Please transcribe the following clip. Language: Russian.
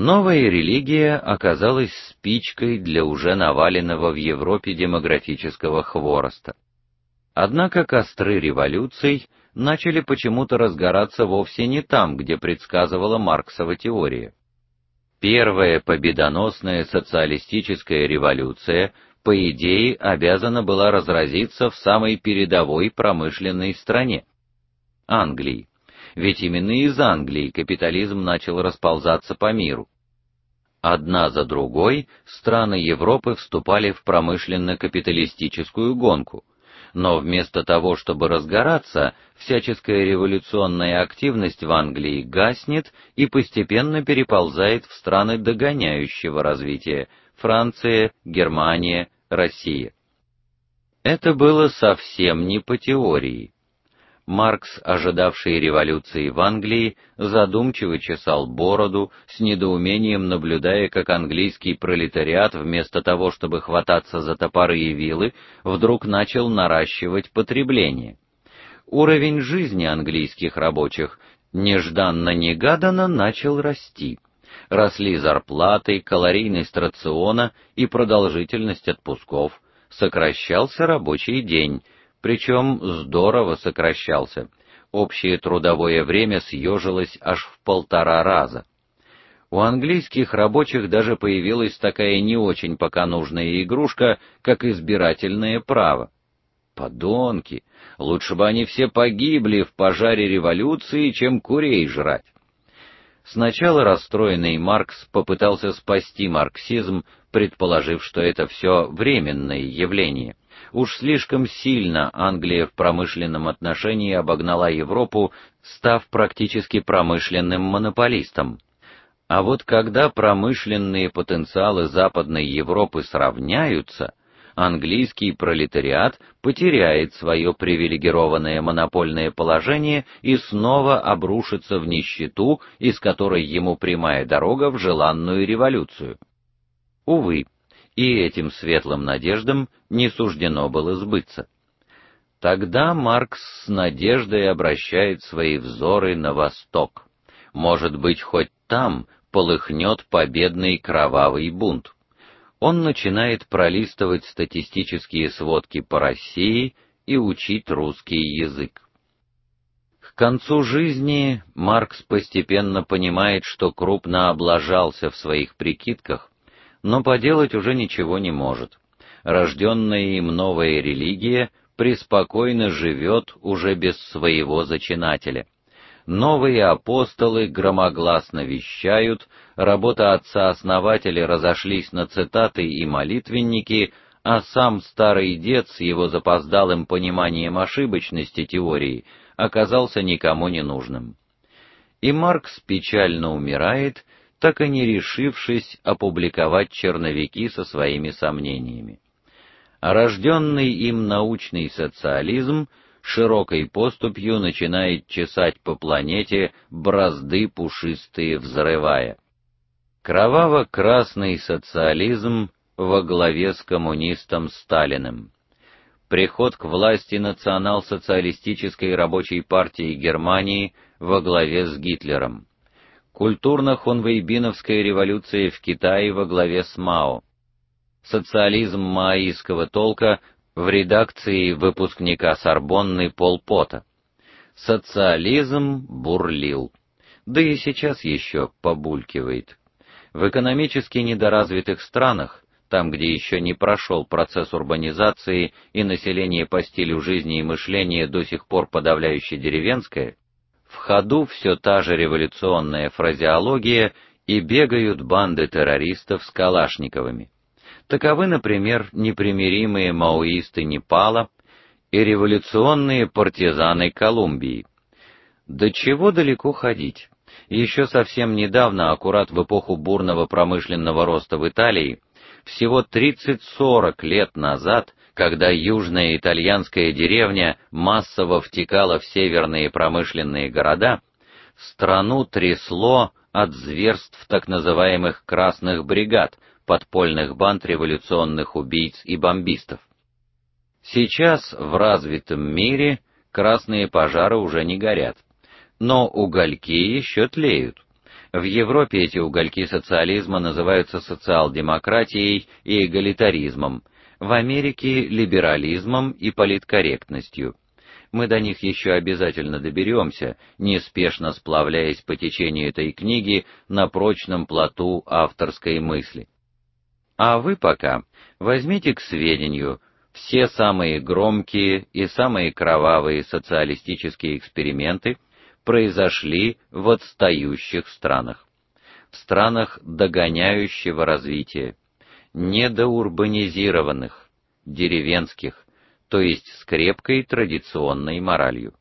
Новая религия оказалась спичкой для уже наваленного в Европе демографического хвороста. Однако костры революций начали почему-то разгораться вовсе не там, где предсказывала Марксова теория. Первая победоносная социалистическая революция, по идее, обязана была разразиться в самой передовой промышленной стране Англии ведь именно из Англии капитализм начал расползаться по миру. Одна за другой страны Европы вступали в промышленно-капиталистическую гонку, но вместо того, чтобы разгораться, всяческая революционная активность в Англии гаснет и постепенно переползает в страны догоняющего развития: Франция, Германия, Россия. Это было совсем не по теории. Маркс, ожидавший революции в Англии, задумчиво чесал бороду, с недоумением наблюдая, как английский пролетариат вместо того, чтобы хвататься за топоры и вилы, вдруг начал наращивать потребление. Уровень жизни английских рабочих нежданно-негаданно начал расти. Росли зарплаты, калорийность рациона и продолжительность отпусков, сокращался рабочий день причем здорово сокращался. Общее трудовое время съежилось аж в полтора раза. У английских рабочих даже появилась такая не очень пока нужная игрушка, как избирательное право. Подонки, лучше бы они все погибли в пожаре революции, чем курей жрать. Сначала расстроенный Маркс попытался спасти марксизм, предположив, что это все временное явление. Уж слишком сильно Англия в промышленном отношении обогнала Европу, став практически промышленным монополистом. А вот когда промышленные потенциалы Западной Европы сравняются, английский пролетариат потеряет свое привилегированное монопольное положение и снова обрушится в нищету, из которой ему прямая дорога в желанную революцию. Увы, и этим светлым надеждам не суждено было сбыться. Тогда Маркс с надеждой обращает свои взоры на восток. Может быть, хоть там полыхнет победный кровавый бунт. Он начинает пролистывать статистические сводки по России и учить русский язык. К концу жизни Маркс постепенно понимает, что крупно облажался в своих прикидках но поделать уже ничего не может. Рожденная им новая религия преспокойно живет уже без своего зачинателя. Новые апостолы громогласно вещают, работа отца-основателя разошлись на цитаты и молитвенники, а сам старый дед с его запоздалым пониманием ошибочности теории оказался никому не нужным. И Маркс печально умирает, так и не решившись опубликовать черновики со своими сомнениями. Рожденный им научный социализм широкой поступью начинает чесать по планете бразды пушистые взрывая. Кроваво-красный социализм во главе с коммунистом Сталиным. Приход к власти национал-социалистической рабочей партии Германии во главе с Гитлером культурно-хунвейбиновская революция в Китае во главе с Мао, социализм маоистского толка в редакции выпускника Сорбонны Пол Пота. Социализм бурлил. Да и сейчас еще побулькивает. В экономически недоразвитых странах, там, где еще не прошел процесс урбанизации и население по стилю жизни и мышления до сих пор подавляюще деревенское, в ходу все та же революционная фразеология и бегают банды террористов с калашниковыми. Таковы, например, непримиримые маоисты Непала и революционные партизаны Колумбии. До чего далеко ходить? Еще совсем недавно, аккурат в эпоху бурного промышленного роста в Италии, всего 30-40 лет назад когда южная итальянская деревня массово втекала в северные промышленные города, страну трясло от зверств так называемых красных бригад, подпольных банд революционных убийц и бомбистов. Сейчас в развитом мире красные пожары уже не горят, но угольки еще тлеют. В Европе эти угольки социализма называются социал-демократией и эгалитаризмом, в Америке либерализмом и политкорректностью. Мы до них еще обязательно доберемся, неспешно сплавляясь по течению этой книги на прочном плоту авторской мысли. А вы пока возьмите к сведению все самые громкие и самые кровавые социалистические эксперименты произошли в отстающих странах, в странах догоняющего развития, недоурбанизированных, деревенских, то есть с крепкой традиционной моралью.